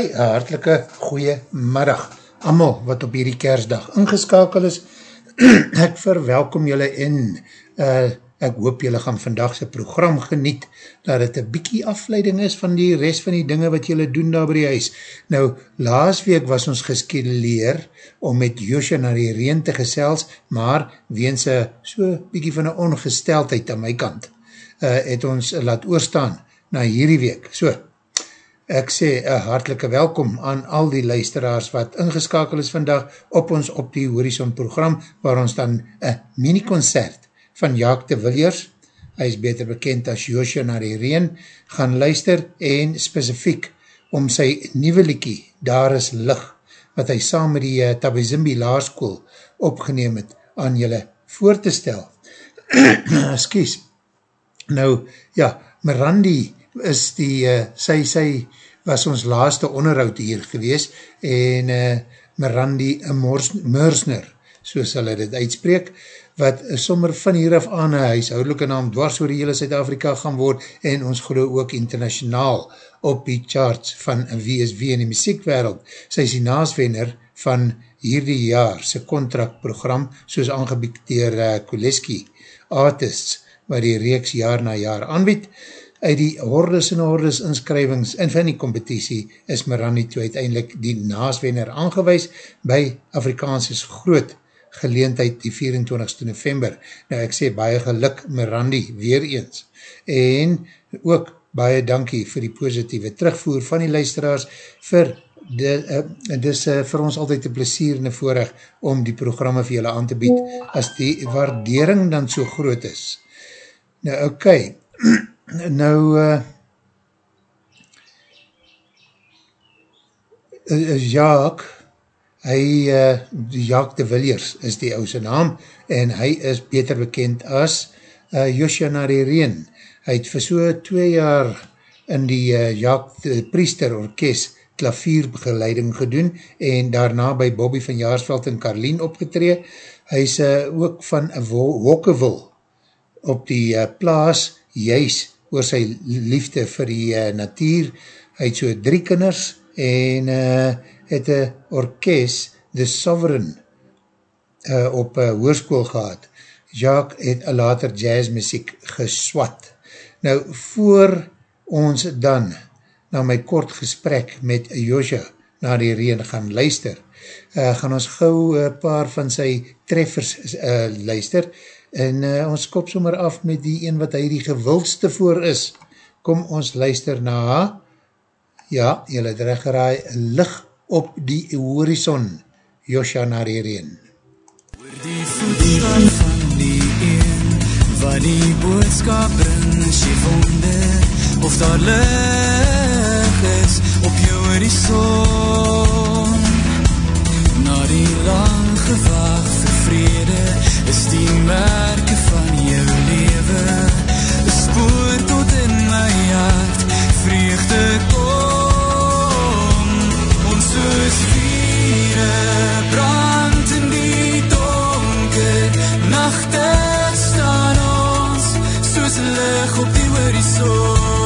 Hy, een hartelike goeie middag, amal wat op hierdie kersdag ingeskakel is, ek verwelkom julle in, uh, ek hoop julle gaan vandagse program geniet, dat het een bykie afleiding is van die rest van die dinge wat julle doen daar by die huis. Nou, laas week was ons geskeduleer om met Josje naar die reen te gesels, maar weens een so bykie van een ongesteldheid aan my kant, uh, het ons laat oorstaan na hierdie week. So, Ek sê een hartelike welkom aan al die luisteraars wat ingeskakel is vandag op ons op die Horizon program, waar ons dan een mini-concert van Jaak de Villiers, hy is beter bekend as Joosje naar die Reen, gaan luister en specifiek om sy nieuwe liekie, Daar is Lig, wat hy saam met die uh, Tabizimbi Laarskool opgeneem het, aan julle voor te stel. Excuse. Nou, ja, Mirandi is die, uh, sy, sy was ons laaste onderhoud hier gewees en uh, Mirandi Mursner, so sal hy dit uitspreek, wat sommer van hier af aan een huishoudelike naam dwars oor die hele Zuid-Afrika gaan word en ons geloof ook internationaal op die charts van WSW in die muziekwereld. Sy is die naaswenner van hierdie jaar sy contractprogram soos aangebied dier uh, Kuleski Artists, waar die reeks jaar na jaar aanbied uit die hordes en hordes inskrywings in van die competitie is Mirani toe uiteindelik die naaswenner aangewys by Afrikaanses groot geleentheid die 24ste november. Nou ek sê baie geluk Mirandi weer eens en ook baie dankie vir die positieve terugvoer van die luisteraars vir de, uh, dis uh, vir ons altyd een plesier en een voorrecht om die programme vir julle aan te bied as die waardering dan so groot is. Nou oké, okay. nou uh, Jaak hy uh, Jaak de Villiers is die ouse naam en hy is beter bekend as uh, Josia na die Reen. Hy het vir so twee jaar in die uh, Jaak de Priester Orkest klavierbegeleiding gedoen en daarna by Bobby van Jaarsveld en Carlien opgetree. Hy is uh, ook van Wokkeville op die uh, plaas juist oor sy liefde vir die uh, natuur. Hy het so drie kinders en uh, het een orkest, The Sovereign, uh, op uh, hoerskoel gehad. Jacques het later jazzmuziek geswat. Nou, voor ons dan na my kort gesprek met Josja na die reen gaan luister, uh, gaan ons gauw een paar van sy treffers uh, luister, en uh, ons kop sommer af met die een wat hy die gewildste voor is. Kom ons luister na, ja, jylle het recht geraai, lig op die horizon, Josja Narereen. Oor die voetstap van die een, wat die boodskap bring, is jy wonder, of daar lig is op jou horizon. Na die lang gewacht vrede, is die merke van jou lewe. Een spoor tot in my hart vreugde kom. Ons soos viere brand in die donker nachte staan ons soos lig op die horizon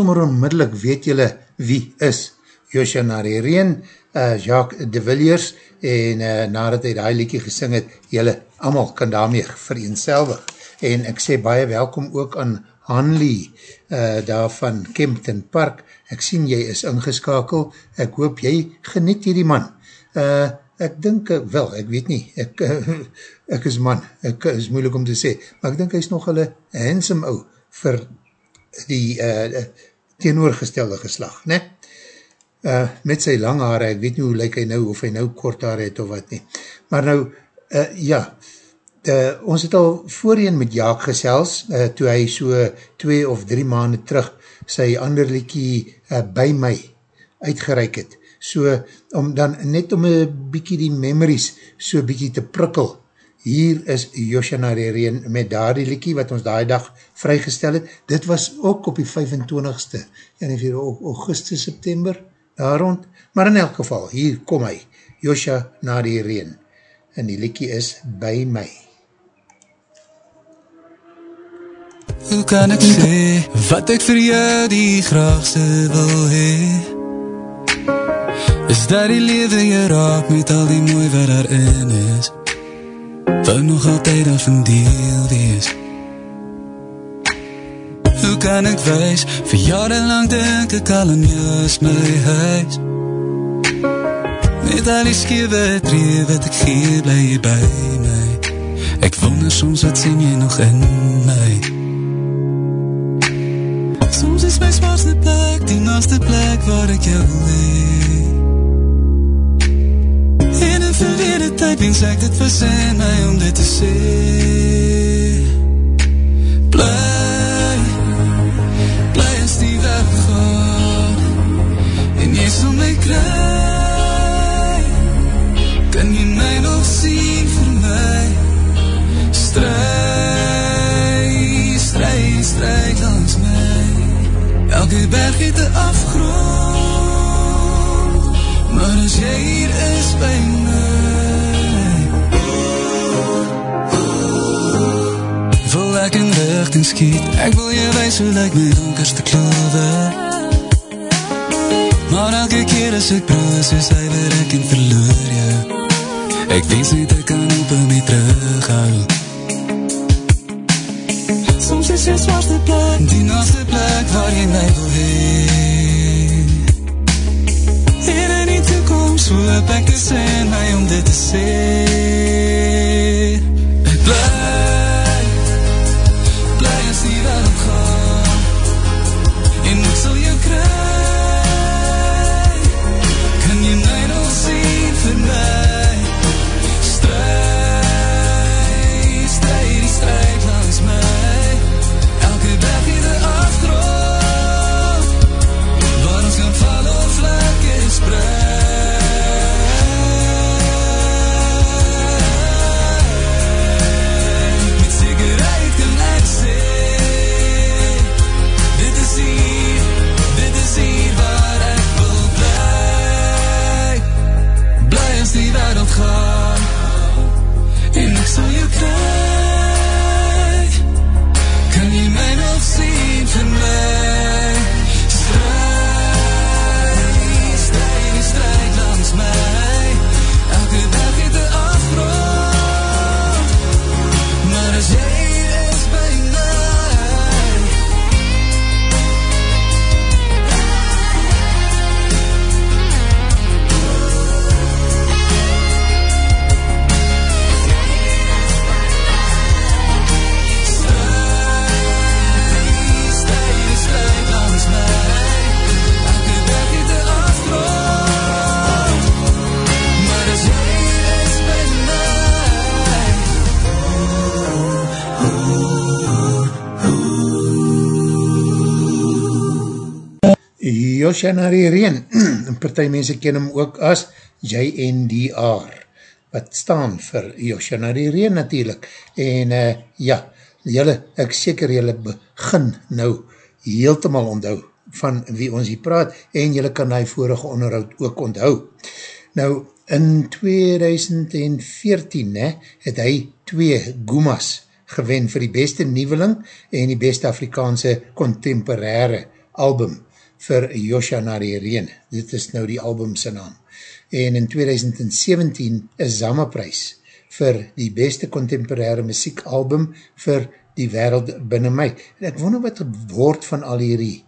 sommer onmiddellik weet julle wie is Josja Narireen, uh, Jacques de Villiers, en uh, nadat hy die liedje gesing het, julle allemaal kan daarmee vereenselwig. En ek sê baie welkom ook aan Hanley, uh, daar van Kempton Park. Ek sien jy is ingeskakel, ek hoop jy geniet hierdie man. Uh, ek dink, uh, wel, ek weet nie, ek, uh, ek is man, ek is moeilik om te sê, maar ek dink hy is nog hulle handsome ou vir die uh, teenoorgestelde geslag, ne? Uh, met sy lang haare, ek weet nie hoe lyk hy nou, of hy nou kort haare het of wat nie. Maar nou, uh, ja, de, ons het al voorheen met Jaak gesels, uh, toe hy so twee of drie maanden terug sy ander liekie uh, by my uitgereik het. So, om dan net om een bykie die memories so bykie te prikkel, hier is Joshana Rereen met daar die liekie wat ons daai dag vrygestel het. Dit was ook op die 25ste, en in augustus, september, daar rond, maar in elk geval, hier kom hy, Josja na die reen, en die liekie is By My. Hoe kan ek sê, wat ek vir jou die graagste wil hee? Is dat die lewe jy raak met al die mooi wat daarin is? Wou nog altyd af een deel wees? Hoe kan ek wees, vir jare lang denk ek al in jou is my huis. Met al die skewe tree wat ek gee, bly jy by my. Ek wonder soms wat sien jy nog in my. Soms is my smaarste plek, die naaste plek waar ek jou lee En in verlede tyd wens ek dit was in my om dit te sê Bly sal my kry Kan jy my nog sien vir my Stry, stry, stry langs my Elke berg het een afgrond. Maar as jy hier is by my in richting skiet Ek wil wees hoe lyk my donkerste klove Maar elke keer as ek proos, is hy weer ek en verloor jou. Ek wens nie ek kan op my terughou. Soms is jy zwaarste plek, die naaste plek waar jy my wil heen. En in die toekomst hoop ek te sê my om dit te sê. Ek bly, Joshua Reen, partij mense ken hom ook as JNDR, wat staan vir Joshua Reen natuurlijk, en uh, ja, jylle, ek seker jylle begin nou heeltemal onthou van wie ons hier praat, en jylle kan die vorige onderhoud ook onthou. Nou, in 2014 ne, het hy twee Gumas gewen vir die beste nieuweling en die beste Afrikaanse contemporaire album vir Josha na die Reen. Dit is nou die album sy naam. En in 2017 is Zama prijs vir die beste contemporaire muziekalbum vir die wereld binnen my. En ek wonder wat woord van al hierdie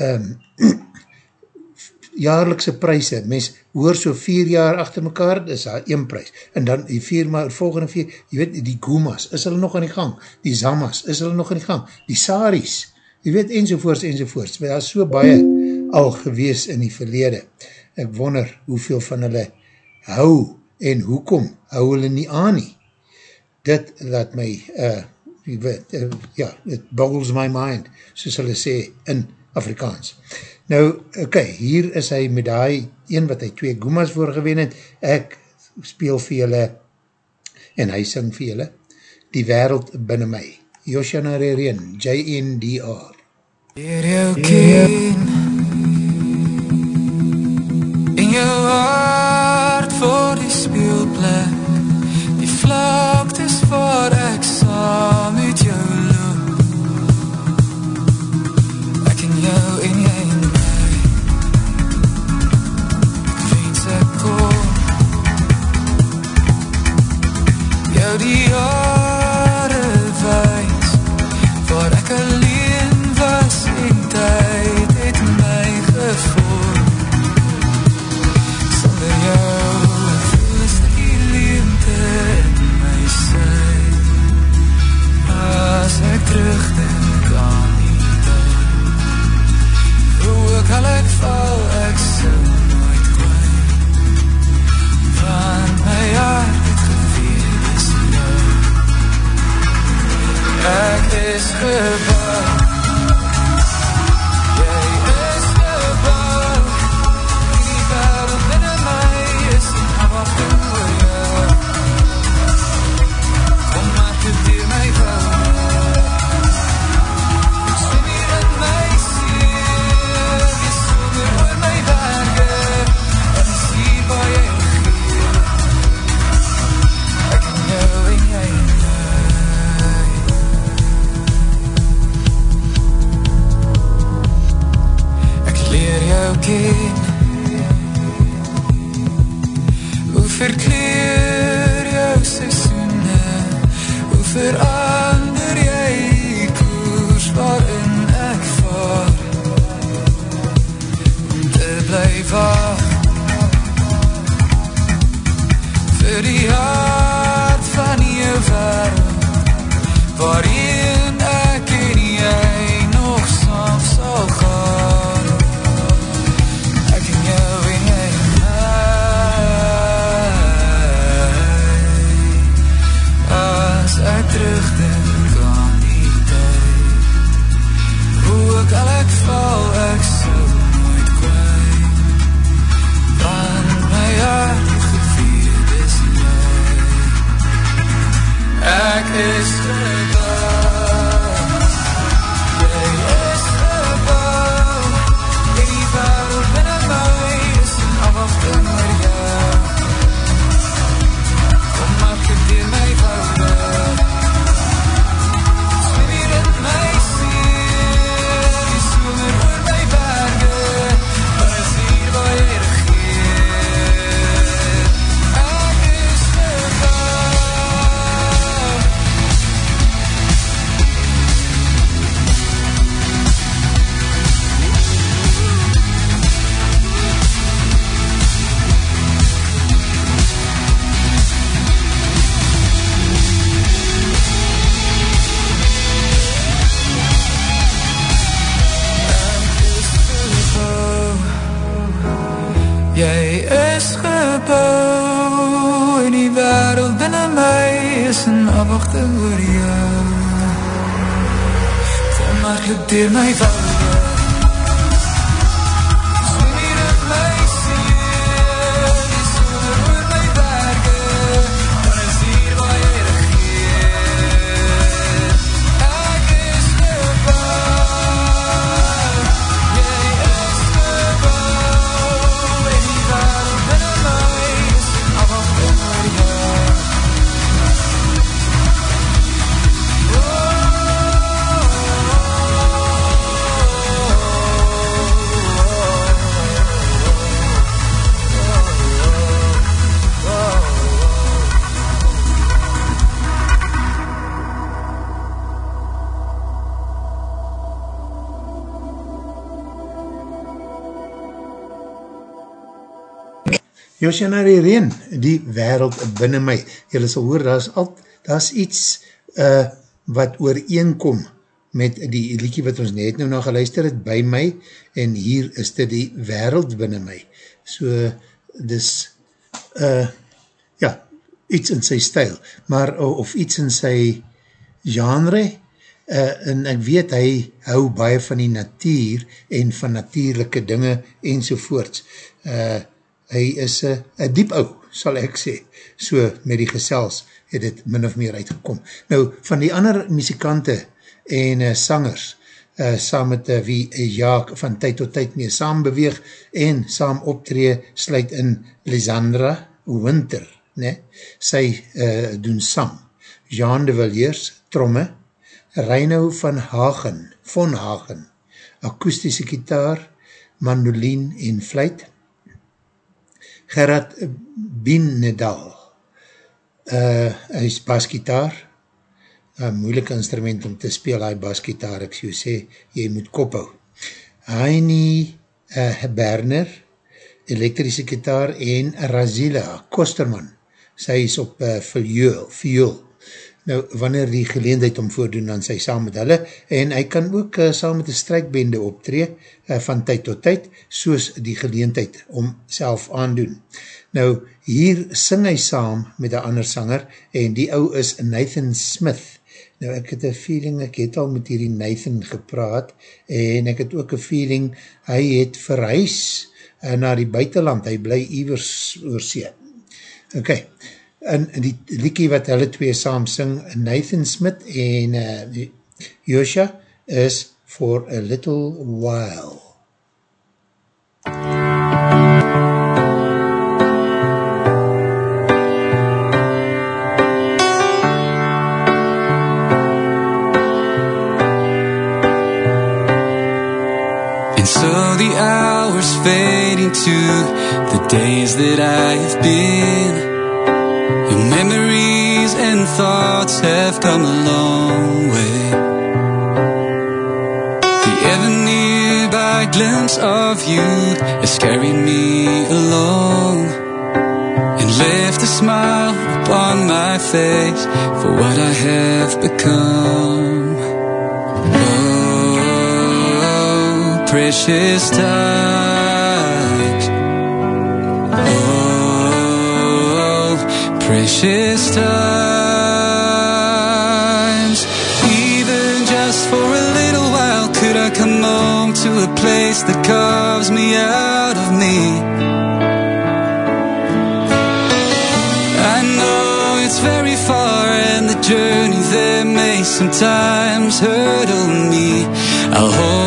um, jaarlikse prijse, mens hoor so vier jaar achter mekaar, dis daar een prijs, en dan die vier maar volgende vier, jy weet, die Gumas, is hulle nog aan die gang, die Zamas, is hulle nog aan die gang, die Saris, jy weet, enzovoorts, enzovoorts, maar daar so baie al gewees in die verlede, ek wonder hoeveel van hulle hou, en hoekom hou hulle nie aan nie, dit laat my, uh, jy weet, uh, ja, it boggles my mind, soos hulle sê, in Afrikaans. Nou, oké, okay, hier is hy met die een wat hy twee Gumas voorgewen het, ek speel vir julle en hy sing vir julle. Die Wereld Binnen My. Joshana Rereen, J-N-D-R Leer jou Vir die Josjana die Reen, die wereld binnen my. Julle sal hoor, daar is, al, daar is iets uh, wat ooreenkom met die liekie wat ons net nou na geluister het by my en hier is dit die wereld binnen my. So, dis uh, ja, iets in sy stijl, maar of iets in sy genre, uh, en ek weet hy hou baie van die natuur en van natuurlijke dinge enzovoorts. Uh, hy is een diep ou, sal ek sê, so met die gesels het het min of meer uitgekom. Nou, van die ander muzikante en uh, sangers, uh, saam met uh, wie Jaak van tyd tot tyd mee saam beweeg en saam optree, sluit in Lisandra Winter, ne? sy uh, doen sang. Jean de Villiers, tromme, Reino van Hagen, von Hagen, akoestische gitaar, mandolien en fluit, Gerard Bienedal, uh, hy is basgitaar, een moeilike instrument om te speel, hy basgitaar, ek so sê, jy moet kop hou. Heini uh, Berner, elektrische gitaar, en Razila Kosterman, sy is op uh, viool, viool, nou, wanneer die geleendheid om voordoen, dan sy saam met hulle, en hy kan ook uh, saam met die strijkbende optree, uh, van tyd tot tyd, soos die geleendheid om self aandoen. Nou, hier sing hy saam met een ander sanger, en die ou is Nathan Smith. Nou, ek het een feeling, ek het al met hierdie Nathan gepraat, en ek het ook een feeling, hy het verhuis uh, na die buitenland, hy bly ivers oorsee. Oké, okay en die liekie wat hulle twee saam sing, Nathan Smith en uh, Joshua, is For a Little While. And so the hours fade into the days that I have been Memories and thoughts have come a long way. The ever nearby glimpse of you has carried me along and left a smile upon my face for what I have become. Oh, precious times. Precious times. Even just for a little while, could I come home to a place that carves me out of me? I know it's very far, and the journey there may sometimes hurdle me. I'll hold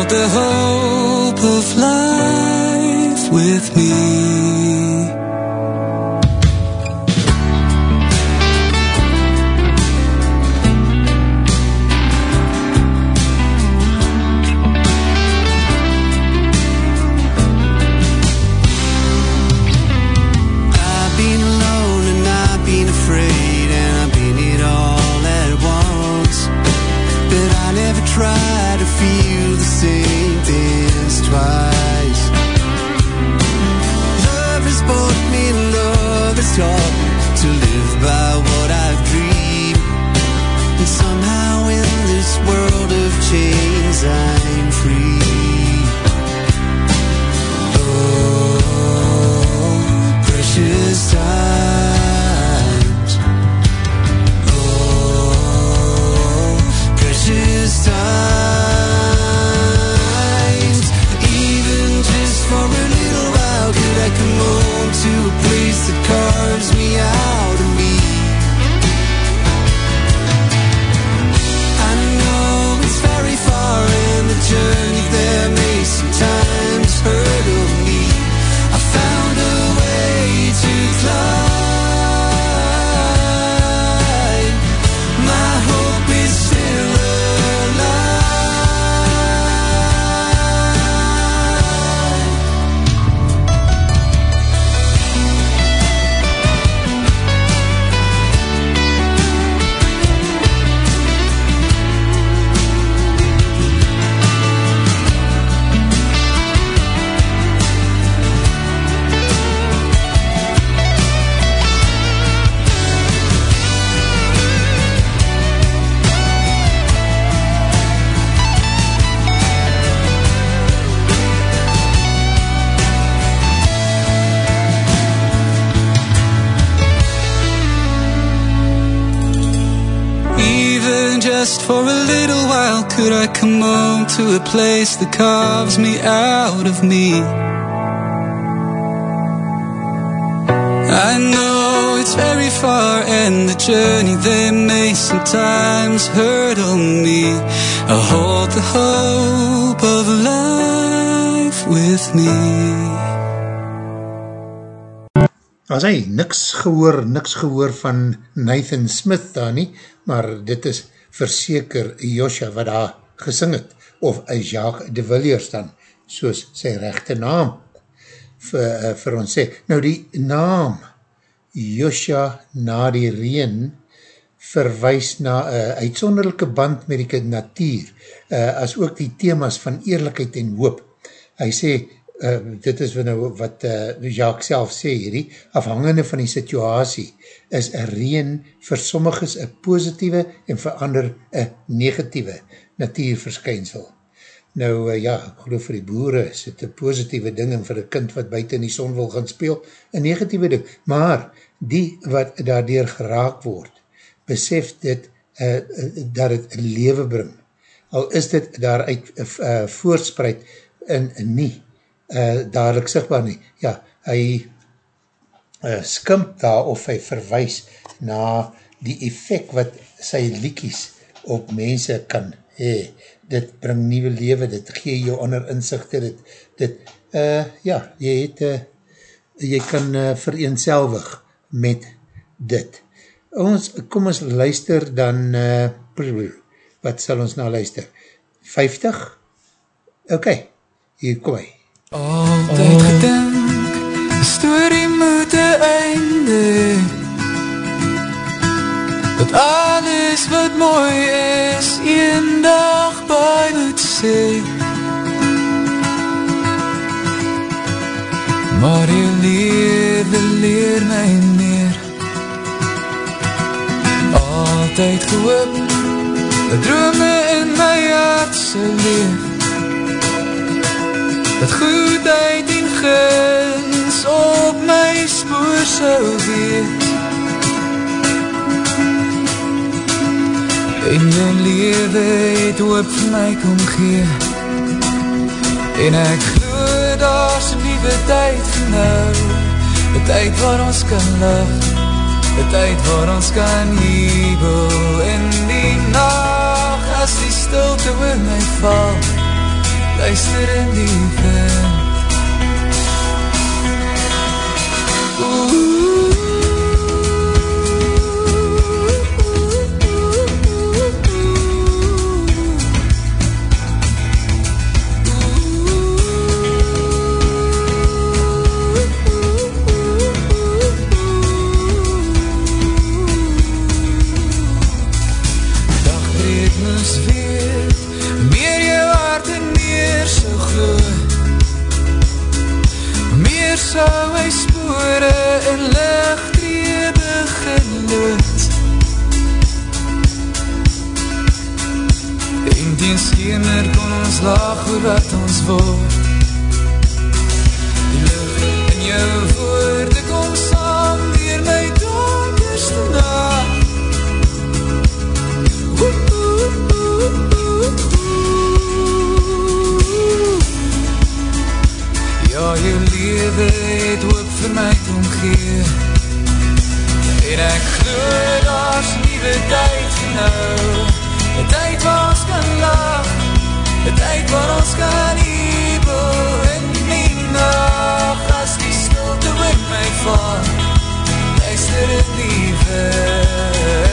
could I come home to a place that carves me out of me? I know it's very far and the journey there may sometimes hurdle me. I hold the hope of life with me. As hy niks gehoor, niks gehoor van Nathan Smith daar nie, maar dit is verseker Josja wat daar gesing het, of Jacques de Villiers dan, soos sy rechte naam vir, uh, vir ons sê. Nou die naam Josja na die reen verwijs na uh, uitsonderlijke band met die natuur, uh, as ook die thema's van eerlijkheid en hoop. Hy sê, uh, dit is nou wat uh, Jacques self sê hierdie, afhangende van die situasie, is een reen vir sommiges een positieve en vir ander een negatieve natuurverskynsel. Nou uh, ja, ek geloof vir die boere is het een positieve ding en vir een kind wat buiten die son wil gaan speel, een negatieve ding. Maar die wat daardoor geraak word, besef dit uh, dat het leven bring. Al is dit daaruit uh, voortspreid in, in nie uh, dadelijk sigtbaar nie. Ja, hy uh, skimp daar of hy verwijs na die effect wat sy liekies op mense kan hee. Dit bring nieuwe leven, dit gee jou ander inzichte, dit, dit uh, ja, jy het, uh, jy kan uh, vereenselwig met dit. Ons, kom ons luister dan, uh, wat sal ons nou luister? 50? Ok, hier kom hy. Altyd gedink, die story moet een einde Dat alles wat mooi is, een dag by moet sê. Maar die lewe leer my meer. Altyd gehoop, dat drome in my hart sal leef dat goedheid en gins op my spoor sou wees. En jou lewe het hoop vir my kom gee. En ek glo daar's 'n nuwe tyd vir nou. 'n Tyd waar ons kan lag. 'n Tyd waar ons kan jubel in die nag as die stilte oor my val luister in die veld. Sou hy spore in lichtree begin lood En die skemer kon ons laag hoe wat ons word. Die lucht in jou woorde kom saam dier my donkerste nacht Ja, jou lewe het hoop vir my kom gee. En ek glo daar's nieuwe tyd vir nou. Een tyd waar ons kan lach Een tyd waar ons kan hebel in die nacht As die stilte in my val Luister in die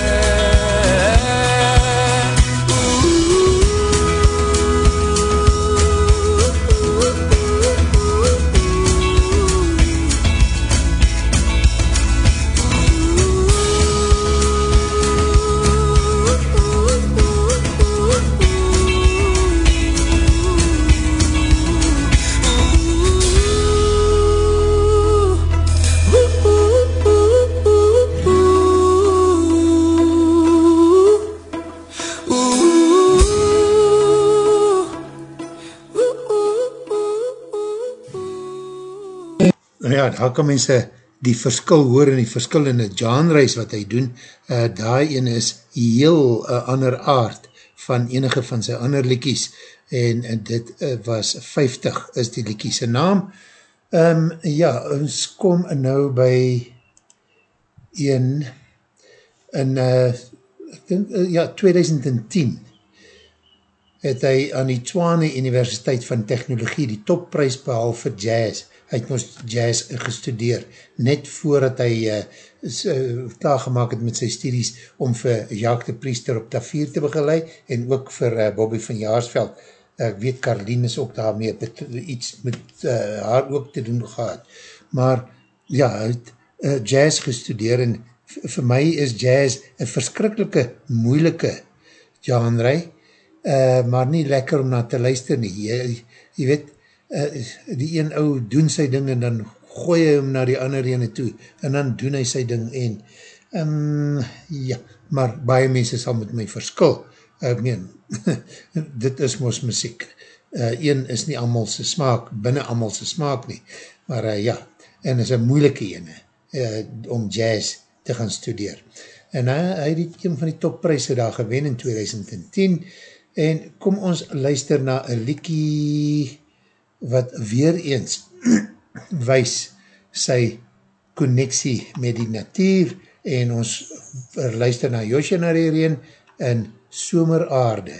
ja, daar kan mense die verskil hoor in die verskillende genres wat hy doen, uh, daai een is heel uh, ander aard van enige van sy ander liekies en, en dit uh, was 50 is die liekiese naam. Um, ja, ons kom nou by een in uh, denk, uh, ja, 2010 het hy aan die Twane Universiteit van Technologie die topprys behal vir jazz. Hy het ons jazz gestudeer, net voordat hy uh, klaargemaak het met sy studies om vir Jacques de Priester op Tafier te begeleid en ook vir uh, Bobby van Jaarsveld. Ek weet Carlien is ook daarmee iets met uh, haar ook te doen gehad. Maar ja, hy het uh, jazz gestudeer en vir my is jazz een verskrikkelike moeilike genre, uh, maar nie lekker om na te luister nie. Jy, jy weet, uh, die een ou doen sy ding en dan gooi hy hom na die ander ene toe en dan doen hy sy ding en um, ja, maar baie mense sal met my verskil. Ek meen, dit is mos muziek. Uh, een is nie amal sy smaak, binnen amal sy smaak nie, maar uh, ja, en is een moeilike ene uh, om jazz te gaan studeer. En uh, hy het een van die topprijse daar gewen in 2010 En kom ons luister na een liekie wat weer eens wees sy connectie met die natuur en ons luister na Josje Narerien in Someraarde.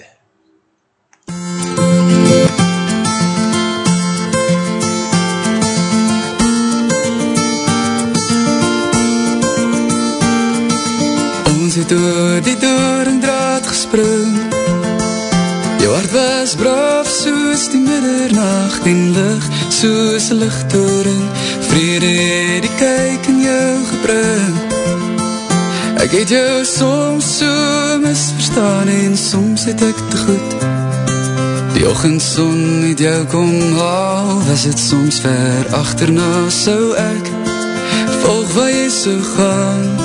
Ons het oor die door en draad gespring Jou hart was braaf soos die middernacht en licht soos een lichttoren. Vrede het die kyk in jou gebring. Ek het jou soms so misverstaan en soms het ek te goed. Die ochendzon het jou kom haal Was het soms ver achterna so ek Volg waar jy so gaan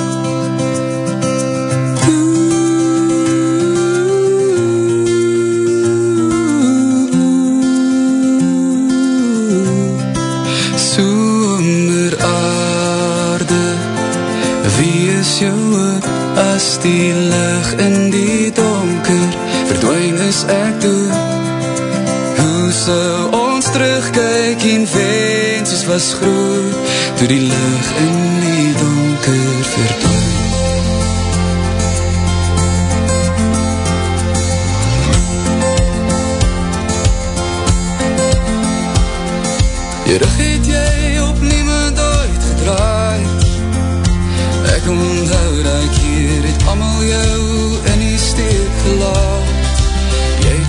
as die lig in die donker verdwijn is ek toe. Hoe sal ons terugkyk en wens ons was groot toe die lig in die donker verdwijn Je rug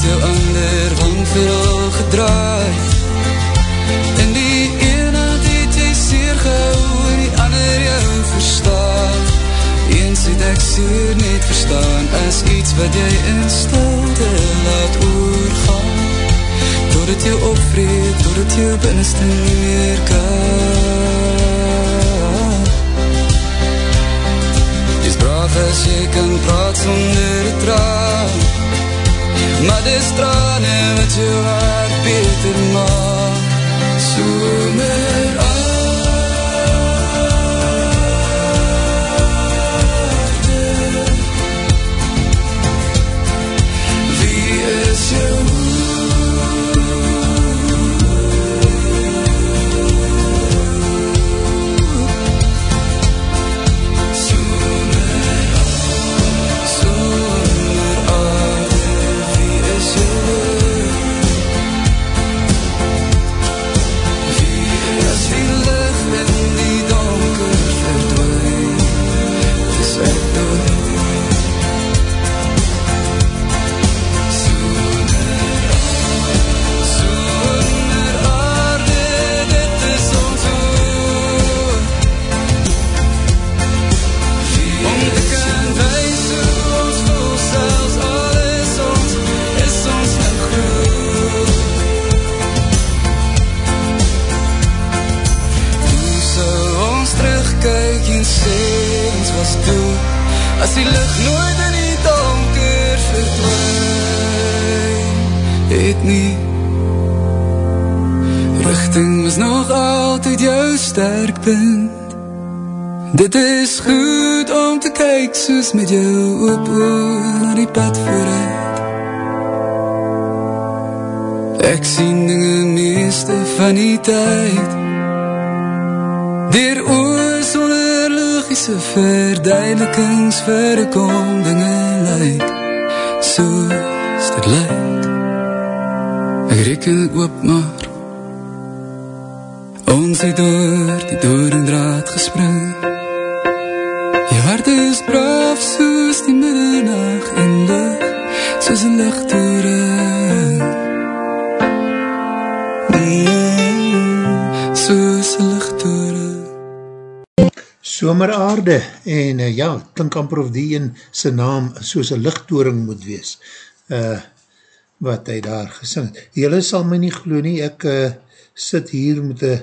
het jou ander van veel gedraai. In die ene het jy seer gehou en die ander jou verstaan. Eens het ek seer net verstaan as iets wat jy in stilte laat oorgaan. Tot het jou opvreed, tot het jou binnenste nie meer kan. Jy's braaf as jy kan praat sonder die Maar dis trane wat jou die tyd. Dier oor sonder logische verduidelikings vir kom dinge lyk. Soos dit lyk. Ek reken het oop maar. Ons het door die door en draad gespring Someraarde en uh, ja, klink amper of die een sy naam soos een lichttoring moet wees uh, wat hy daar gesing het. Julle sal my nie glo nie, ek uh, sit hier met een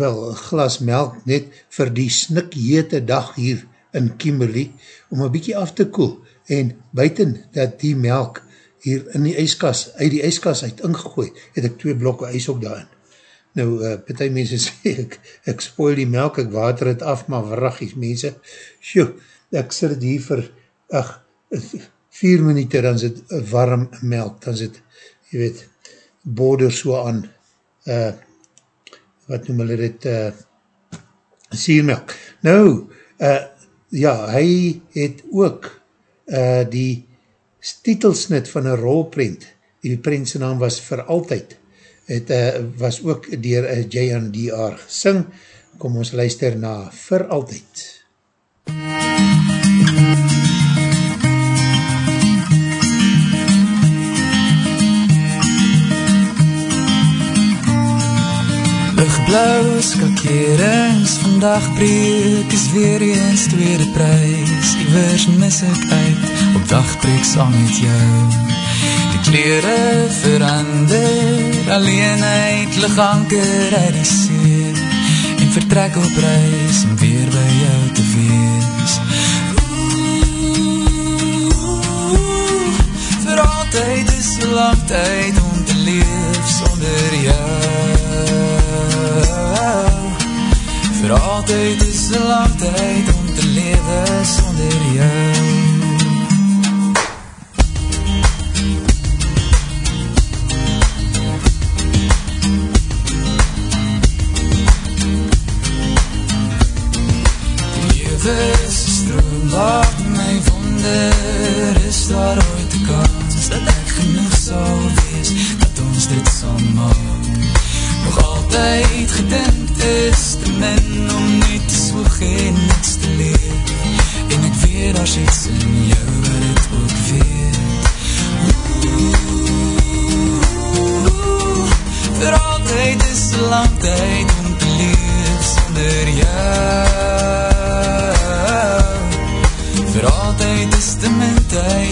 wel, glas melk net vir die snikjete dag hier in Kimberley om een bykie af te koel en buiten dat die melk hier in die ijskas, uit die ijskas uit ingegooi, het ek twee blokke ijs ook daarin. Nou, uh, partij mense sê, ek, ek spoil die melk, ek water het af, maar wraggies mense, sjo, ek sit het hier vir, ach, vier minuut, dan sit warm melk, dan sit, jy weet, border so aan, uh, wat noem hulle dit, uh, siermelk. Nou, uh, ja, hy het ook uh, die titelsnit van een rolprint, die printse naam was vir altyd, het uh, was ook dier uh, J&DR gesing. Kom ons luister na Vir Altyd. Lichtblauw skakerings, vandag breek is weer eens tweede prijs. Iwers mis ek uit, op dag breek saam met jou. Die kleren verander, alleenheid lig anker uit die see. En vertrek op reis, om weer by jou te wees. Oeh, vir altyd is so lang tyd om te leef sonder jou. Voor altijd is een lang tijd om te leven zonder jou. Altyd gedink is. Te min om nie te swoeg en niks te leef En ek weet as iets in jou wat het ook weet Oeh, Voor altyd is lang tyd om te leef sonder jou. Voor altyd is te min tyd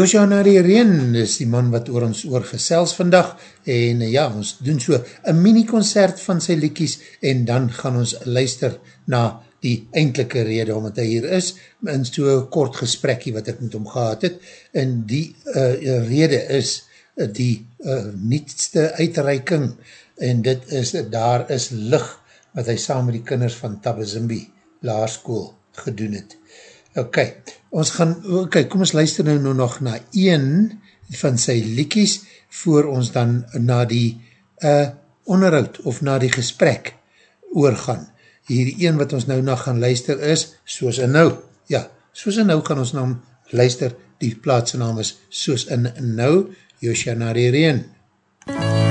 Josja Nari Reen is die man wat oor ons oor gesels vandag en ja, ons doen so een mini-concert van sy liekies en dan gaan ons luister na die eindelike rede omdat hy hier is, in so kort gesprekkie wat ek met hom gehad het en die uh, rede is uh, die uh, nietste uitreiking en dit is, daar is licht wat hy saam met die kinders van Tabazimbi laarskool gedoen het. Ok, ons gaan, ok, kom ons luister nou, nou nog na een van sy liekies, voor ons dan na die uh, onderhoud of na die gesprek oorgaan. hierdie een wat ons nou nog gaan luister is, soos in nou. Ja, soos in nou gaan ons nou luister, die plaatse naam is soos in nou, Joshua Reen. MUZIEK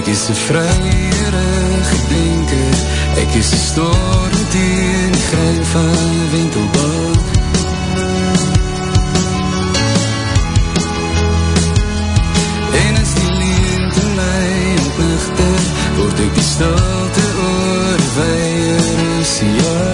Ek is een vryerige blinker Ek is een store dier in die grein van winkelbank. En as die leente my ontnuchter Word ek die stilte oorweier is jaar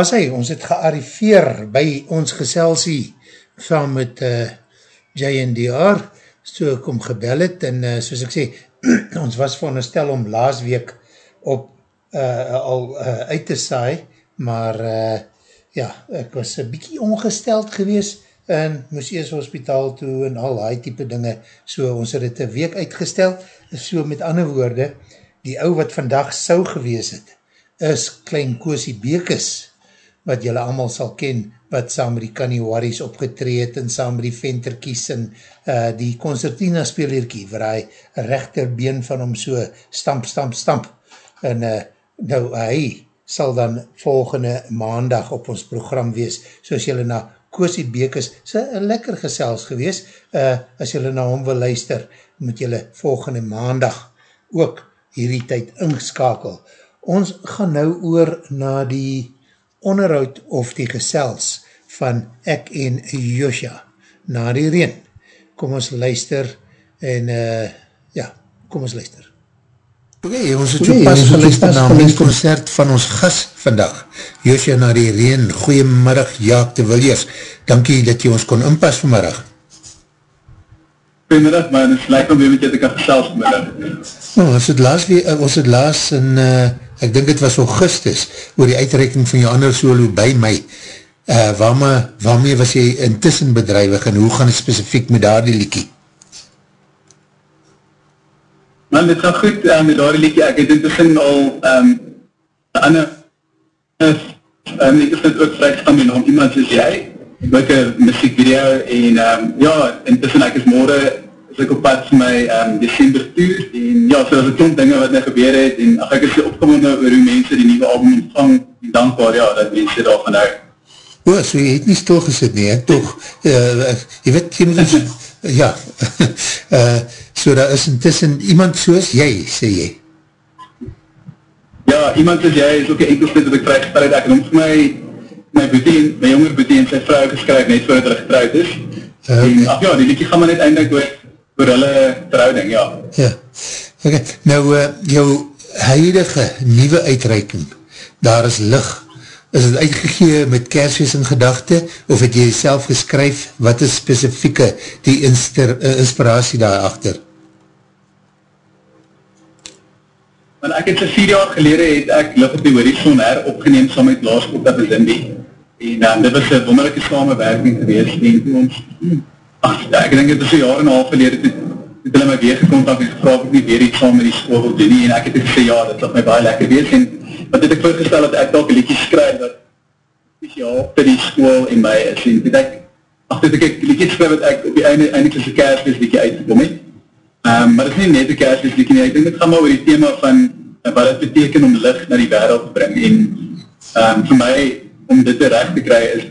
Daar sê, ons het gearriveer by ons geselsie saam met uh, JNDR, so ek om gebel het, en uh, soos ek sê, ons was veronderstel om laas week op uh, al uh, uit te saai, maar uh, ja, ek was een bykie ongesteld gewees, en moes eers hospitaal toe, en al die type dinge, so ons het het een week uitgestel, so met ander woorde, die ou wat vandag sou gewees het, is Klein Koosie Bekes, wat jylle allemaal sal ken, wat saam met die Kaniwaris opgetreed en saam met die Venterkies en uh, die Concertina spelerkie, waar hy rechterbeen van hom so stamp, stamp, stamp. En uh, nou, hy sal dan volgende maandag op ons program wees, soos jylle na Koosie Bekes, sy een lekker gesels gewees, uh, as jylle na hom wil luister, moet jylle volgende maandag ook hierdie tyd ingeskakel. Ons gaan nou oor na die onderhoud of die gesels van ek en Josja na die reen. Kom ons luister en uh, ja, kom ons luister. Oké, okay, ons het so okay, pas geluister na my concert van ons gas vandag. Josja na die reen, goeiemiddag Jaak de Williers. Dankie dat jy ons kon inpas vanmiddag. Goeiemiddag man, het is lekker om weer met jy te kan gesels vanmiddag. Oh, ons het laas, ons het laas in uh, ek dink het was augustus, oor die uitreiking van jou ander solo by my, uh, waarmee, waarmee was jy intussen bedrijwig en hoe gaan het specifiek met daar die liekie? Man, dit gaan goed uh, met daar die liekie, ek het intussen al um, ander is, um, ek is net ook vrij gestaan met iemand soos jy, ook een muziekvideo en um, ja, intussen ek is morgen ek op pad my um, december tour, en ja, so is het klomp dinge wat nou gebeur het, en ach, ek is so opgewonden oor hoe mense die nieuwe album ontvang, en dankbaar, ja, dat mense daar van hou. O, so jy het nie stilgesit nie, ek toch, uh, jy weet, jy moet ons, ja, uh, so daar is intussen iemand soos jy, sê jy. Ja, iemand soos jy is ook een enkelste dat ek vrygestel het, ek noem vir my, my boetie, my jonger boetie en sy vrou geskryf net voordat hulle getrouwd is. Uh, en, ach ja, die liedje gaan maar net eindelijk oor oor hulle verhouding, ja. Ja, ok, nou uh, jou huidige nieuwe uitreiking, daar is lig, is het uitgegee met kersfeest in gedachte, of het jy self geskryf, wat is specifieke die inster, uh, inspiratie daarachter? Want ek het so vier jaar gelede het ek Lig op die Horizon her opgeneem saam met Lars Kota Bezindi. En um, dit was een wonderlijke samenwerking geweest. En ons, Ach, ja, ek denk het is een jaar en een half gelede, het, het hulle my weer gekontak en gevraag ek nie weer iets saam met die school wil doen en ek het gesê, ja, dit sal my baie lekker wees, en wat het ek voorgestel dat ek dalk een liedje skryf, dat speciaal vir die school en my is, en het ek, ach, het ek een liedje skryf, wat ek op die einde, eindelijk soos een kersfeest liedje uitgekom het, um, maar het is nie net een kersfeest liedje nie, ek denk het gaan maar oor die thema van, uh, wat het beteken om licht na die wereld te bring, en um, vir my, om dit te recht te kry, is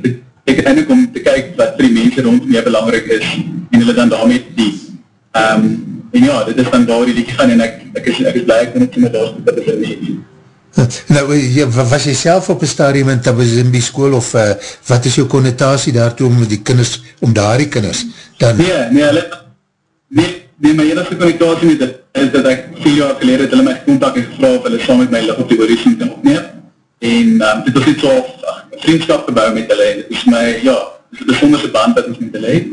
ek eindelijk om te kyk wat vir die mense rondom jou belangrijk is en hulle dan daarmee te die. Um, en ja, dit is dan daar die liedje gaan en ek, ek, is, ek is blij ek net met daar dat is nie. Nou, jy, was jy self op een stadium in Tabazimbi school of uh, wat is jou connotatie daartoe om die kinders, om daar die kinders dan... Nee, nee, hulle, nee, nee, my enigste connotatie met dit is dat ek vier jaar gelede het hulle my contact en gevraag of hulle saam met my lig op die horizon kan opneem en um, dit was iets so vriendskap gebouw met hulle, en het is my, ja, het is een bijzondere band dat ons met hulle het,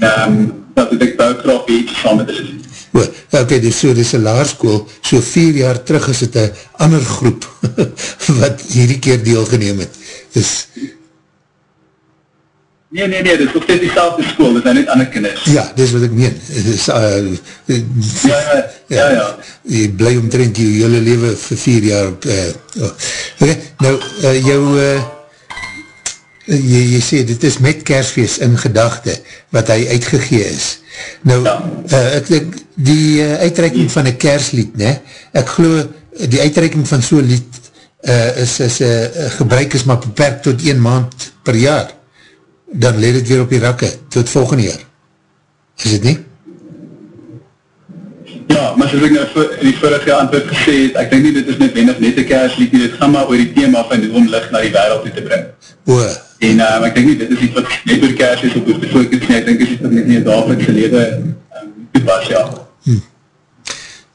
en um, dat het ek bouw graag beetje saam met hulle. O, ok, dus so, dit is een laarskoel, so vier jaar terug is het een ander groep, wat hierdie keer deel geneem het, dus... Nee, nee, nee, dit is nog steeds die selfde school, dit zijn net ander kinders. Ja, dit is wat ek meen. Is, uh, ja, ja, ja, ja. Jy bly omtrent jou hele leven vir vier jaar. Uh, oh. okay, nou, uh, jou... Uh, jy, jy sê, dit is met kersfeest in gedachte, wat hy uitgegee is. Nou, ja. uh, ek, ek, die uh, uitreiking van een kerslied, ne, ek geloof, die uitreiking van so'n lied uh, is, is uh, gebruik is maar beperkt tot een maand per jaar. Dan leed het weer op die rakke, tot volgende jaar. Is het nie? Ja, maar soos ek nou in die vorige antwoord gesê het, ek denk nie dit is net wenig net een kerslied, dit gaan maar oor die thema van die onlicht na die wereld toe te bring. O, En um, ek denk nie, dit is iets wat net door kers is op die focus nie, ek denk is iets wat net nie een dagelikse lede um, toepas, ja. Hmm.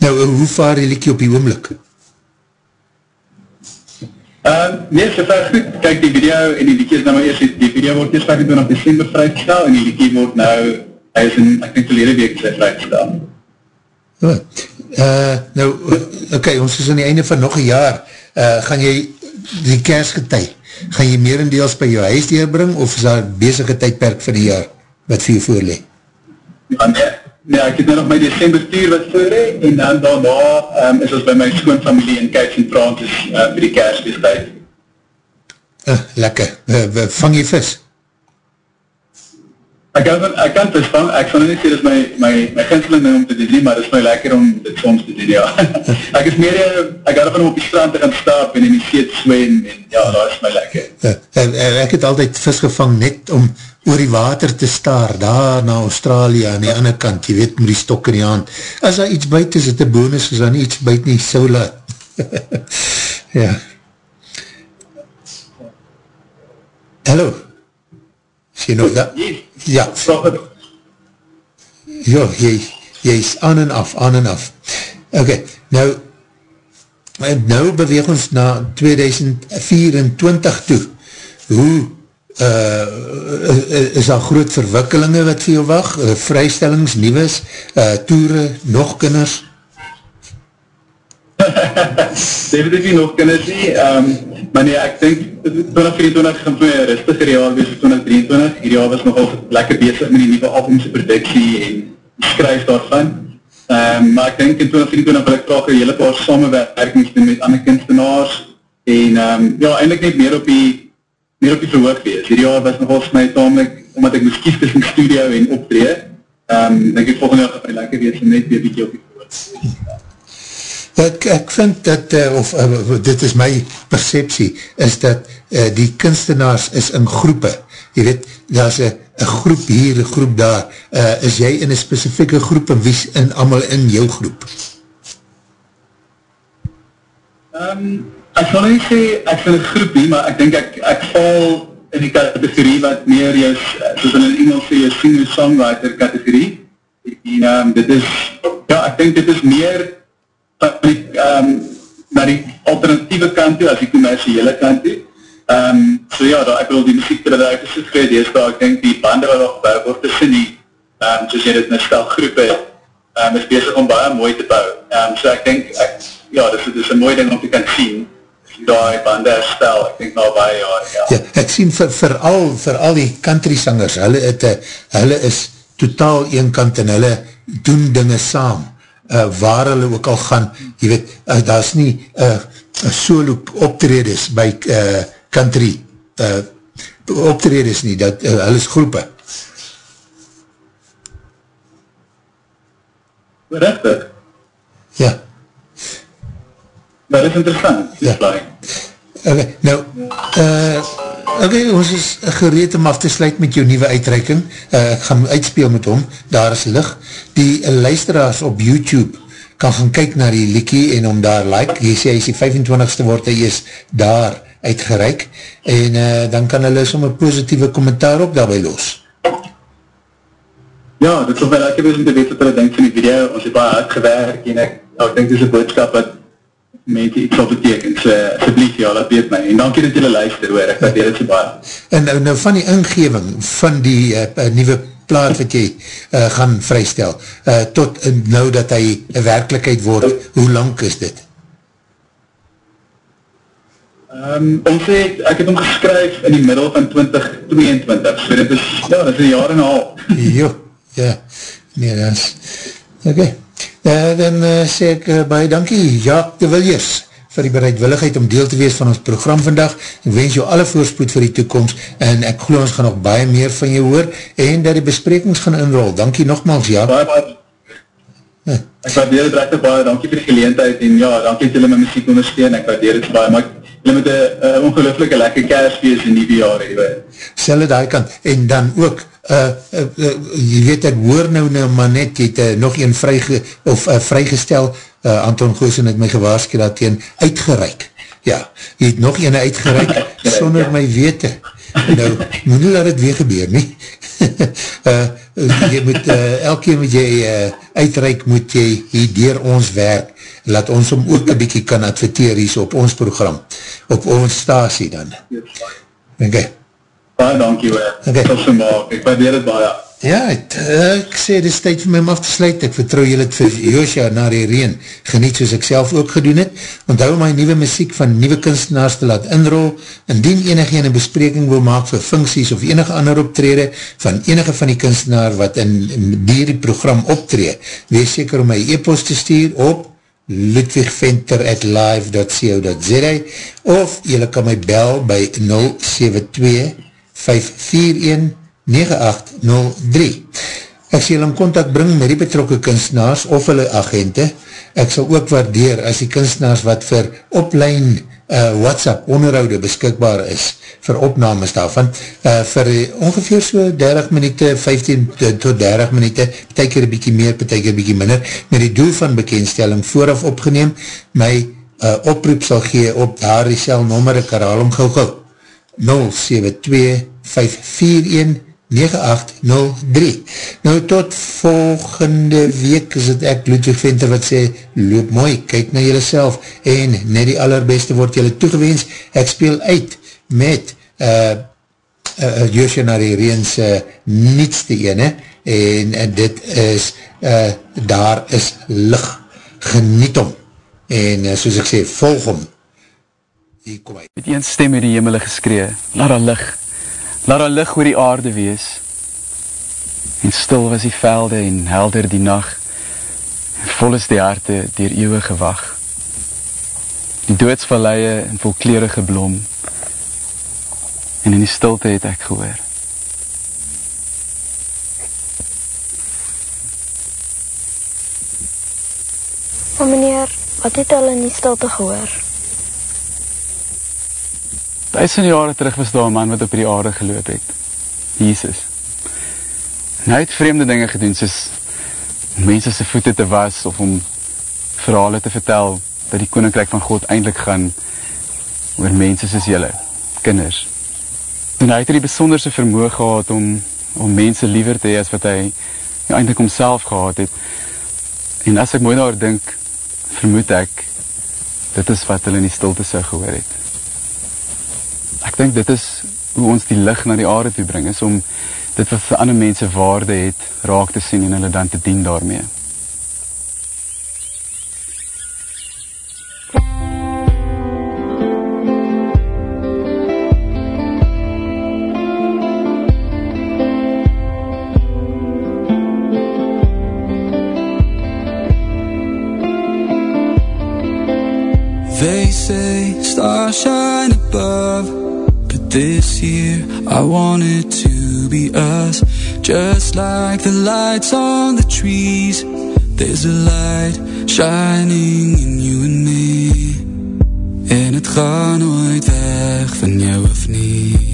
Nou, hoe vaar die liekie op die oomlik? Uh, nee, so ver goed. Kijk, die video en die liedje is nou maar eerst, die video word eerst 25 december vrygestel en die liedje word nou, hy is in, ek denk verlede week sy vrygestel. Oh, uh, nou, oké, okay, ons is aan die einde van nog een jaar, uh, gaan jy die kersgetij, gaan jy merendeels by jou huis deurbring, of is daar bezige tydperk van die jaar, wat vir jy voorlee? Ja, nee, nee, ek het nou nog my december stuur wat voorlee, en dan daarna um, is ons by my schoonfamilie in Kijks en Francis uh, vir die kersfeestheid. Uh, lekker, uh, vang jy vis? Ek kan, ek kan vang, ek sal nie sê, dit is my, my, my ginseling om te doen, maar dit is my lekker om dit soms te doen, ja. ek is meer, ek hou van om op die strand te gaan stap en in die seet swem, en ja, dat is my lekker. Uh, uh, ek het altyd vis gevang net om oor die water te staar, daar na Australië aan die ander kant, jy weet, met die stok in die hand. As daar iets buiten is, het een bonus, as daar nie iets buiten nie, so laat. ja. Hallo. Is jy nog daar? Ja. Ja, jy, jy is aan en af, aan en af. Ok, nou, nou beweeg ons na 2024 toe. Hoe uh, is daar groot verwikkelinge wat vir jou wacht? Uh, vrystellings, nieuws, uh, toere, nog kinders? Definitief nog kinders nie, um, maar nee, ek denk 2024 gaan vir een rustiger jaar wees 2023, hier jaar was nogal lekker bezig met die nieuwe albumse productie en skryf daarvan, um, maar ek denk in 2024 wil ek graag een hele paar samenwerkings doen met ander kunstenaars en um, ja, eindelijk net meer op die meer op die verhoog wees. Hierdie jaar was nogal vir my tamelijk, omdat ek moest kies tussen studio en optree, um, denk ek volgende jaar gaan my lekker wees en net weer bykie op die verhoog. Ek, ek vind dat, uh, of uh, dit is my perceptie, is dat uh, die kunstenaars is in groepe. Je weet, daar is een groep hier, een groep daar. Uh, is jy in een specifieke groep en wie is in, allemaal in jou groep? Um, ek sal nie sê, ek sal een groep nie, maar ek denk ek, ek val in die categorie wat meer jou, soos in Engels sê, jou singer-songwriter categorie. En um, dit is, ja, ek denk dit is meer die, um, naar die alternatieve kant toe, as die commerciële kant toe. Um, so ja, da, ek wil die muziek dat uit is gekreed, is daar, ek denk die bande wat al gebouw word tussen die, um, soos jy dit een stel groepe, um, is bezig om baie mooi te bouw. Um, so ek denk, ek, ja, dit is, dit is een mooi ding om te kan sien, die bande herstel, ek denk nou baie jaar, ja. Ja, ek sien vir, vir, al, vir al die country sangers, hulle, het, hulle is totaal een kant en hulle doen dinge saam, uh, waar hulle ook al gaan, jy weet, uh, daar is nie uh, solo optredes by uh, country uh, optredes nie, dat, uh, hulle is groepe. Richtig? Ja. Maar dit is interessant. Ja. Okay, nou, uh, okay, ons is gereed om af te sluit met jou nieuwe uitreiking. Uh, ek gaan uitspeel met hom, daar is licht. Die luisteraars op YouTube kan gaan kyk na die liekie en om daar like. Jy sê, hy is die 25ste word, hy is daar uitgereik. En uh, dan kan hulle som een positieve kommentaar ook daarby los. Ja, dit is wel lekker wees om te weet wat hulle denk van die video. Ons het baie uitgewerk en ek, ja, ek denk dit is een boodskap wat mense iets op beteken, so asjeblief, ja, dat weet my, en dankie dat julle luister, hoor, ek waardeer het so baie. En nou, nou van die ingeving van die uh, nieuwe plaat wat jy uh, gaan vrystel, uh, tot uh, nou dat hy een werkelijkheid word, hoe lang is dit? Um, ons het, ek het hom geskryf in die middel van 2022, so dit is, ja, dit is een jaar en een half. Jo, ja, nee, dat is, oké. Okay. Uh, dan uh, sê ek uh, baie dankie, Jaak de Williers, vir die bereidwilligheid om deel te wees van ons program vandag. Ek wens jou alle voorspoed vir die toekomst en ek geloof ons gaan nog baie meer van jou hoor en dat die besprekings gaan inrol. Dankie nogmaals, Jaak. Baie, baie. Huh. Ek waardeer het recht baie, dankie vir die geleentheid en ja, dankie dat julle my muziek ondersteun, ek waardeer het baie, maar julle met een ongelooflike lekker kersfeest in die jaar, Selle die kant, en dan ook uh, uh, uh, jy weet, ek hoor nou nou maar net, jy het uh, nog een vryge, of uh, vrygestel, uh, Anton Goosen het my gewaarske dat teen uitgereik. Ja, jy het nog een uitgereik, sonder ja. my wete. Nou, moet nie laat het weer gebeur, nie. uh, jy moet, uh, elke keer moet jy uh, uitreik, moet jy hier dier ons werk, laat ons om ook een bykie kan adverteer hier op ons program. op ons stasie dan. Oké. Baie dankie, hoor. Oké. Tot so maak. Ek waardeer het baie. Ja, het, uh, ek sê, dit is tyd vir my om af te sluit. Ek vertrouw julle het vir Joosja na die reen geniet soos ek self ook gedoen het. Onthou my nieuwe muziek van nieuwe kunstenaars te laat inrol. Indien enige ene bespreking wil maak vir funksies of enige ander optrede van enige van die kunstenaar wat in, in die program optree, wees seker om my e-post te stuur op ludwigventer at live.co.za of julle kan my bel by 072 541 9803. Ek julle in contact bring met die betrokke kunstenaars of hulle agente. Ek sal ook waardeer as die kunstenaars wat vir oplein uh, WhatsApp onderhoude beskikbaar is vir opnames daarvan, uh, vir ongeveer so 30 minuut, 15 tot 30 minuut, betek een bykie meer, betek een bykie minder, met die doel van bekendstelling vooraf opgeneem, my uh, oproep sal gee op daar die cel nommer, ek herhaal om gauw gauw, 072 541 9803 Nou tot volgende week is het ek Ludwig Venter wat sê loop mooi, kyk na jylle self en net die allerbeste word jylle toegewens. Ek speel uit met uh, uh, Joosje na die reens uh, nietste ene en uh, dit is uh, daar is lig. Geniet om en uh, soos ek sê, volg om hier kom hy met een stem in die hemel geskree, laat daar lig Laat daar lig oor die aarde wees. En stil was die velde en helder die nacht. En vol is die harte dier eeuwige wacht. Die doodsvalleie en volkleerige blom. En in die stilte het ek gehoor. Maar meneer, wat het al in die stilte gehoor? Duisend jare terug was daar een man wat op die aarde geloop het. Jesus. En hy het vreemde dinge gedoen, soos mense sy voete te was, of om verhalen te vertel, dat die koninkrijk van God eindelijk gaan oor mense soos jylle, kinders. En hy het die besonderse vermoe gehad om, om mense liever te hee as wat hy ja, eindelijk omself gehad het. En as ek mooi daar dink, vermoed ek, dit is wat hulle in die stilte sy gehoor het ek dink dit is hoe ons die licht na die aarde toe bring, is om dit wat vir ander mense waarde het, raak te sien en hulle dan te dien daarmee. They say stars shine above But this year I want it to be us. Just like the lights on the trees. There's a light shining in you and me. En het gaan nooit weg van jou of nie